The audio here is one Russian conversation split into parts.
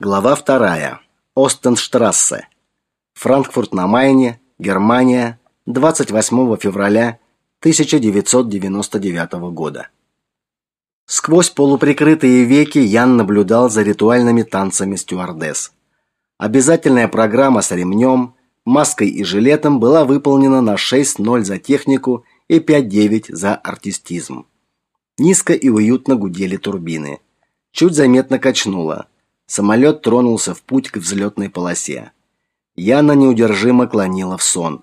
Глава вторая. Остенштрассе. Франкфурт на Майне, Германия, 28 февраля 1999 года. Сквозь полуприкрытые веки Ян наблюдал за ритуальными танцами стюардесс. Обязательная программа с ремнем, маской и жилетом была выполнена на 6:0 за технику и 5:9 за артистизм. Низко и уютно гудели турбины. Чуть заметно качнуло. Самолет тронулся в путь к взлетной полосе. Яна неудержимо клонила в сон.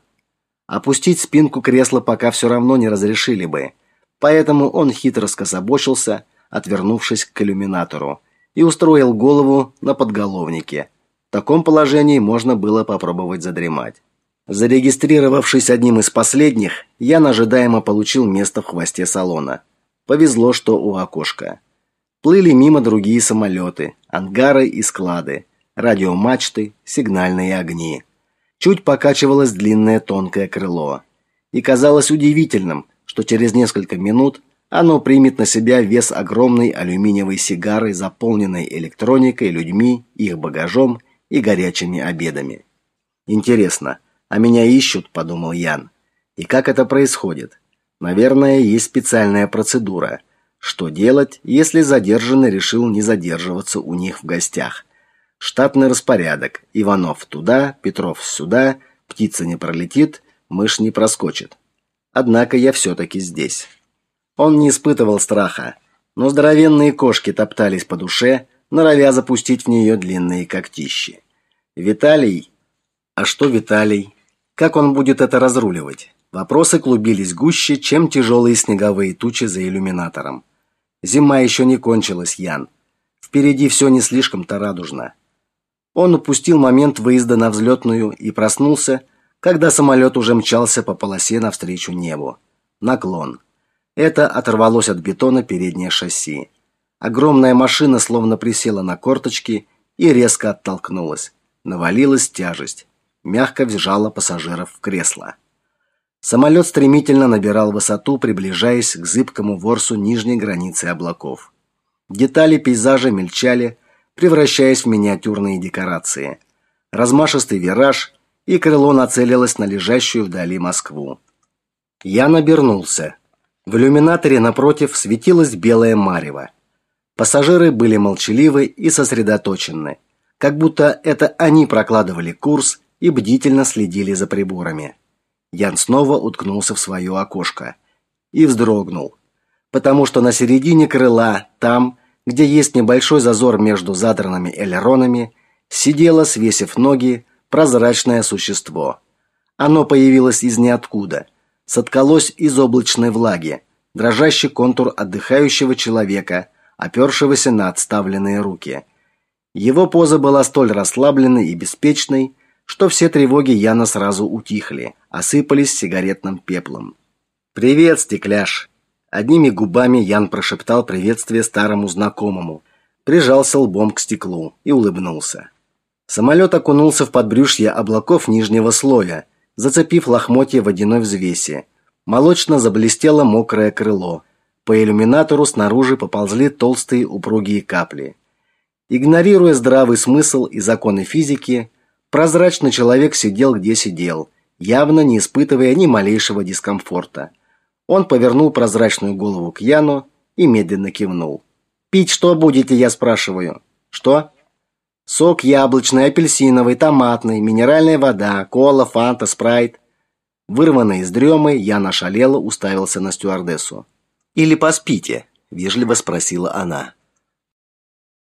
Опустить спинку кресла пока все равно не разрешили бы, поэтому он хитро скособочился, отвернувшись к иллюминатору, и устроил голову на подголовнике. В таком положении можно было попробовать задремать. Зарегистрировавшись одним из последних, Ян ожидаемо получил место в хвосте салона. Повезло, что у окошка. Плыли мимо другие самолеты, ангары и склады, радиомачты, сигнальные огни. Чуть покачивалось длинное тонкое крыло. И казалось удивительным, что через несколько минут оно примет на себя вес огромной алюминиевой сигары, заполненной электроникой, людьми, их багажом и горячими обедами. Интересно, а меня ищут, подумал Ян. И как это происходит? Наверное, есть специальная процедура – что делать, если задержанный решил не задерживаться у них в гостях? Штатный распорядок. Иванов туда, Петров сюда, птица не пролетит, мышь не проскочит. Однако я все таки здесь. Он не испытывал страха, но здоровенные кошки топтались по душе, норовя запустить в нее длинные когтищи. Виталий, а что Виталий? Как он будет это разруливать? Вопросы клубились гуще, чем тяжелые снеговые тучи за иллюминатором. Зима еще не кончилась, Ян. Впереди все не слишком-то радужно. Он упустил момент выезда на взлетную и проснулся, когда самолет уже мчался по полосе навстречу небу. Наклон. Это оторвалось от бетона переднее шасси. Огромная машина словно присела на корточки и резко оттолкнулась. Навалилась тяжесть. Мягко вжала пассажиров в кресло. Самолет стремительно набирал высоту, приближаясь к зыбкому ворсу нижней границы облаков. Детали пейзажа мельчали, превращаясь в миниатюрные декорации. Размашистый вираж, и крыло нацелилось на лежащую вдали Москву. Я набернулся. В иллюминаторе напротив светилось белое марево. Пассажиры были молчаливы и сосредоточены, как будто это они прокладывали курс и бдительно следили за приборами. Ян снова уткнулся в свое окошко и вздрогнул, потому что на середине крыла, там, где есть небольшой зазор между задранными элеронами, сидело, свесив ноги, прозрачное существо. Оно появилось из ниоткуда, соткалось из облачной влаги, дрожащий контур отдыхающего человека, опершегося на отставленные руки. Его поза была столь расслабленной и беспечной, что все тревоги Яна сразу утихли, осыпались сигаретным пеплом. Привет, стекляш. Одними губами Ян прошептал приветствие старому знакомому, прижался лбом к стеклу и улыбнулся. Самолет окунулся в подбрюшье облаков нижнего слоя, зацепив лохмотья водяной взвеси. Молочно заблестело мокрое крыло. По иллюминатору снаружи поползли толстые упругие капли. Игнорируя здравый смысл и законы физики, Прозрачный человек сидел где сидел, явно не испытывая ни малейшего дискомфорта. Он повернул прозрачную голову к Яну и медленно кивнул. Пить что будете, я спрашиваю. Что? Сок яблочный, апельсиновый, томатный, минеральная вода, кола, фанта, спрайт. Вырванный из дремы, я нашалело уставился на стюардессу. Или поспите, вежливо спросила она.